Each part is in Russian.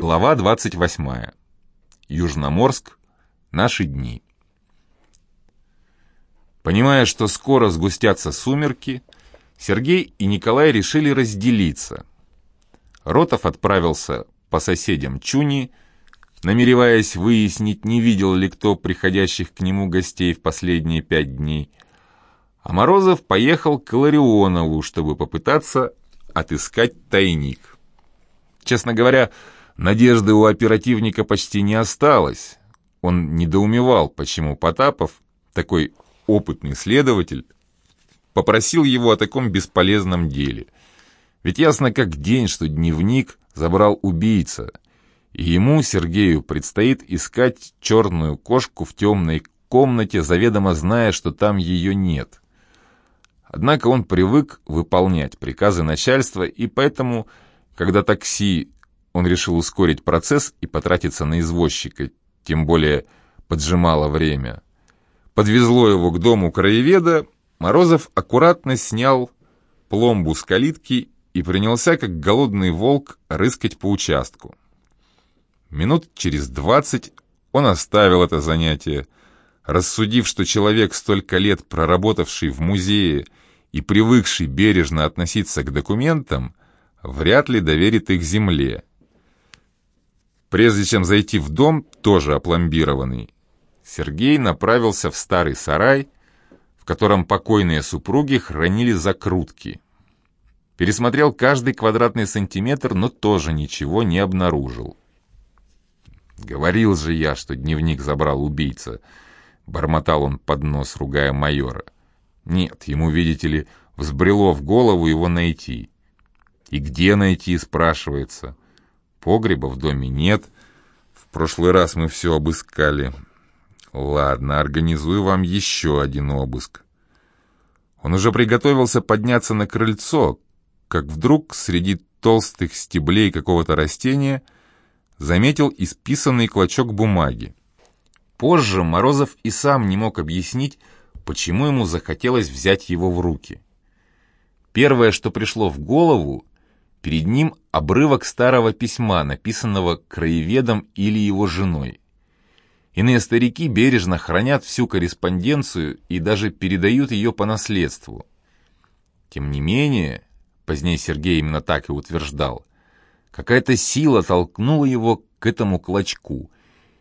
Глава 28. Южноморск. Наши дни. Понимая, что скоро сгустятся сумерки, Сергей и Николай решили разделиться. Ротов отправился по соседям Чуни, намереваясь выяснить, не видел ли кто приходящих к нему гостей в последние пять дней. А Морозов поехал к Ларионову, чтобы попытаться отыскать тайник. Честно говоря, надежды у оперативника почти не осталось. Он недоумевал, почему Потапов, такой опытный следователь, попросил его о таком бесполезном деле. Ведь ясно как день, что дневник забрал убийца, и ему, Сергею, предстоит искать черную кошку в темной комнате, заведомо зная, что там ее нет. Однако он привык выполнять приказы начальства, и поэтому, когда такси, он решил ускорить процесс и потратиться на извозчика, тем более поджимало время. Подвезло его к дому краеведа, Морозов аккуратно снял пломбу с калитки и принялся, как голодный волк, рыскать по участку. Минут через двадцать он оставил это занятие, рассудив, что человек, столько лет проработавший в музее и привыкший бережно относиться к документам, вряд ли доверит их земле. Прежде чем зайти в дом, тоже опломбированный, Сергей направился в старый сарай, в котором покойные супруги хранили закрутки. Пересмотрел каждый квадратный сантиметр, но тоже ничего не обнаружил. «Говорил же я, что дневник забрал убийца», — бормотал он под нос, ругая майора. Нет, ему, видите ли, взбрело в голову его найти. И где найти, спрашивается. Погреба в доме нет. В прошлый раз мы все обыскали. Ладно, организую вам еще один обыск. Он уже приготовился подняться на крыльцо, как вдруг среди толстых стеблей какого-то растения заметил исписанный клочок бумаги. Позже Морозов и сам не мог объяснить, почему ему захотелось взять его в руки. Первое, что пришло в голову, перед ним обрывок старого письма, написанного краеведом или его женой. Иные старики бережно хранят всю корреспонденцию и даже передают ее по наследству. Тем не менее, позднее Сергей именно так и утверждал, какая-то сила толкнула его к этому клочку –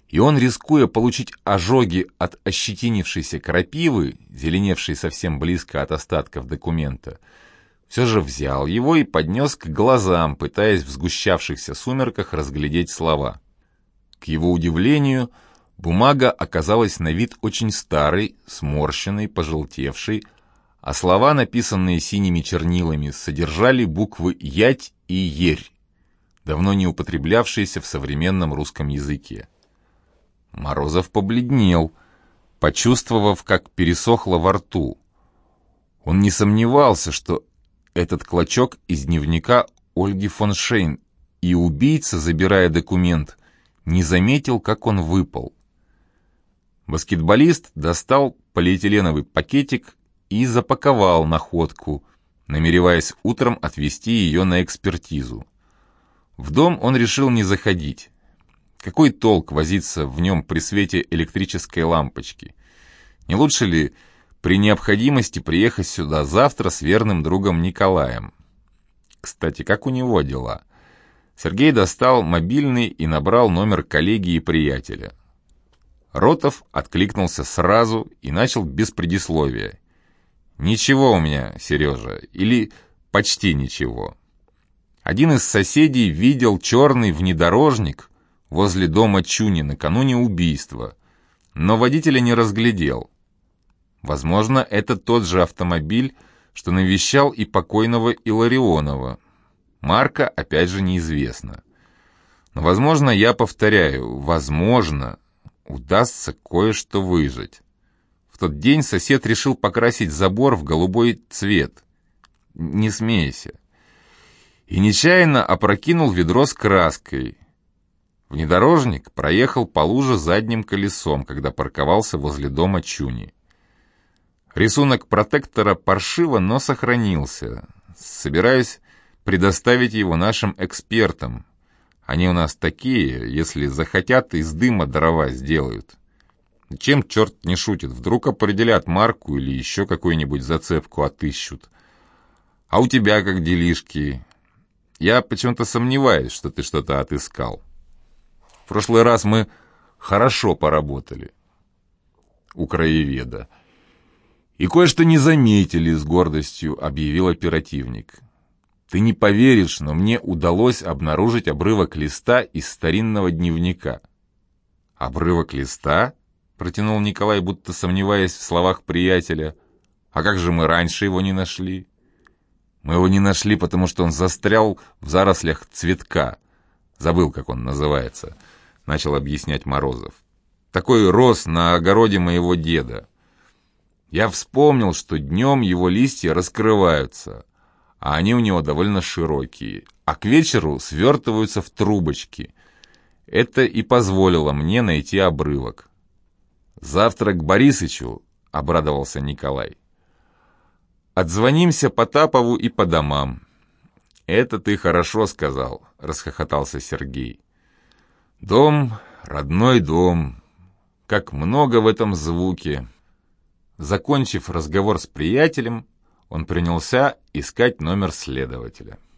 и он, рискуя получить ожоги от ощетинившейся крапивы, зеленевшей совсем близко от остатков документа, все же взял его и поднес к глазам, пытаясь в сгущавшихся сумерках разглядеть слова. К его удивлению, бумага оказалась на вид очень старой, сморщенной, пожелтевшей, а слова, написанные синими чернилами, содержали буквы «ять» и «ерь», давно не употреблявшиеся в современном русском языке. Морозов побледнел, почувствовав, как пересохло во рту. Он не сомневался, что этот клочок из дневника Ольги фон Шейн, и убийца, забирая документ, не заметил, как он выпал. Баскетболист достал полиэтиленовый пакетик и запаковал находку, намереваясь утром отвезти ее на экспертизу. В дом он решил не заходить. Какой толк возиться в нем при свете электрической лампочки? Не лучше ли при необходимости приехать сюда завтра с верным другом Николаем? Кстати, как у него дела? Сергей достал мобильный и набрал номер коллеги и приятеля. Ротов откликнулся сразу и начал без предисловия. «Ничего у меня, Сережа, или почти ничего». Один из соседей видел черный внедорожник, возле дома Чуни накануне убийства, но водителя не разглядел. Возможно, это тот же автомобиль, что навещал и покойного Иларионова. Марка, опять же, неизвестна. Но, возможно, я повторяю, возможно, удастся кое-что выжить. В тот день сосед решил покрасить забор в голубой цвет. Не смейся. И нечаянно опрокинул ведро с краской. Внедорожник проехал по луже задним колесом, когда парковался возле дома Чуни. Рисунок протектора паршиво, но сохранился. Собираюсь предоставить его нашим экспертам. Они у нас такие, если захотят, из дыма дрова сделают. Чем черт не шутит, вдруг определят марку или еще какую-нибудь зацепку отыщут. А у тебя как делишки? Я почему-то сомневаюсь, что ты что-то отыскал. В прошлый раз мы хорошо поработали у краеведа. И кое-что не заметили, с гордостью объявил оперативник. Ты не поверишь, но мне удалось обнаружить обрывок листа из старинного дневника. Обрывок листа? Протянул Николай, будто сомневаясь в словах приятеля. А как же мы раньше его не нашли? Мы его не нашли, потому что он застрял в зарослях цветка. Забыл, как он называется, начал объяснять Морозов. Такой рос на огороде моего деда. Я вспомнил, что днем его листья раскрываются, а они у него довольно широкие, а к вечеру свертываются в трубочки. Это и позволило мне найти обрывок. «Завтра к Борисычу», — обрадовался Николай. Отзвонимся Потапову и по домам. Это ты хорошо сказал, расхохотался Сергей. Дом, родной дом. Как много в этом звуке. Закончив разговор с приятелем, он принялся искать номер следователя.